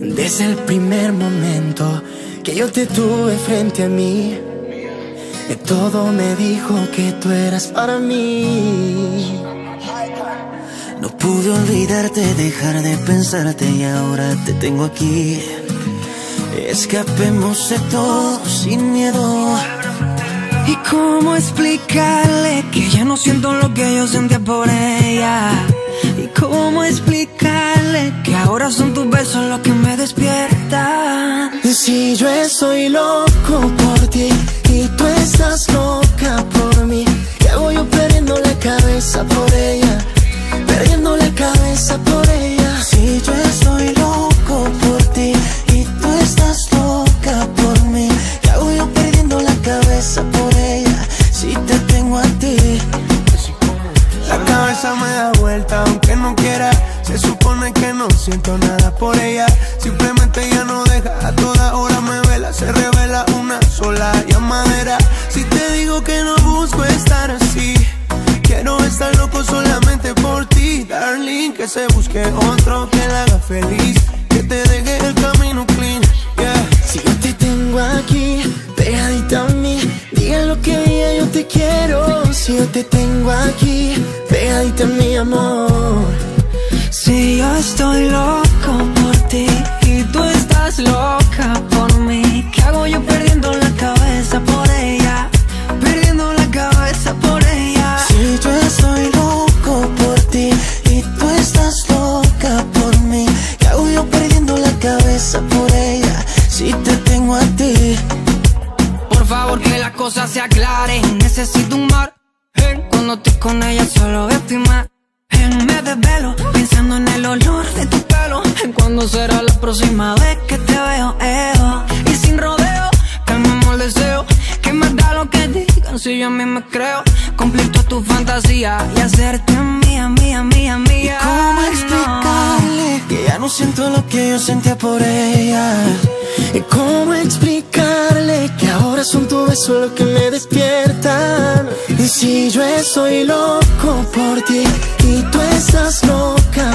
Desde el primer momento que yo te tuve frente a mí, todo me dijo que tú eras para mí. No pude olvidarte, dejar de pensarte y ahora te tengo aquí. Escapemos de todo sin miedo. ¿Y cómo explicarle que ya no siento lo que yo sentía por ella? ¿Y cómo explicarle que ahora son tus besos los que si yo estoy loco por ti y tú estás loca por mí, ¿qué hago yo perdiendo la cabeza por ella? Perdiendo la cabeza por ella. Si yo estoy loco por ti y tú estás loca por mí, ¿qué hago yo perdiendo la cabeza por ella? Si te tengo a ti. La cabeza me da vuelta aunque no quiera Se supone que no siento nada por ella que se busque otro que la haga feliz Que te deje el camino clean. Si yo te tengo aquí, pegadita a mí, diga lo que diga, yo te quiero. Si yo te tengo aquí, pegadita a mi amor. Si yo estoy loco por ti y tú estás loca cosas se aclaren, necesito un mar. Cuando estoy con ella solo veo tu imagen. Me desvelo pensando en el olor de tu pelo. Cuando será la próxima vez que te veo, Eo? Y sin rodeo, calmamos el deseo. Que me da lo que digan si yo a mí me creo. Cumplir toda tu fantasía y hacerte mía, mía, mía, mía. ¿Cómo No. explicarle que ya no siento lo que yo sentía por ella? ¿Y cómo explicarle que ahora son tus besos los que me despiertan? Y si yo estoy loco por ti y tú estás loca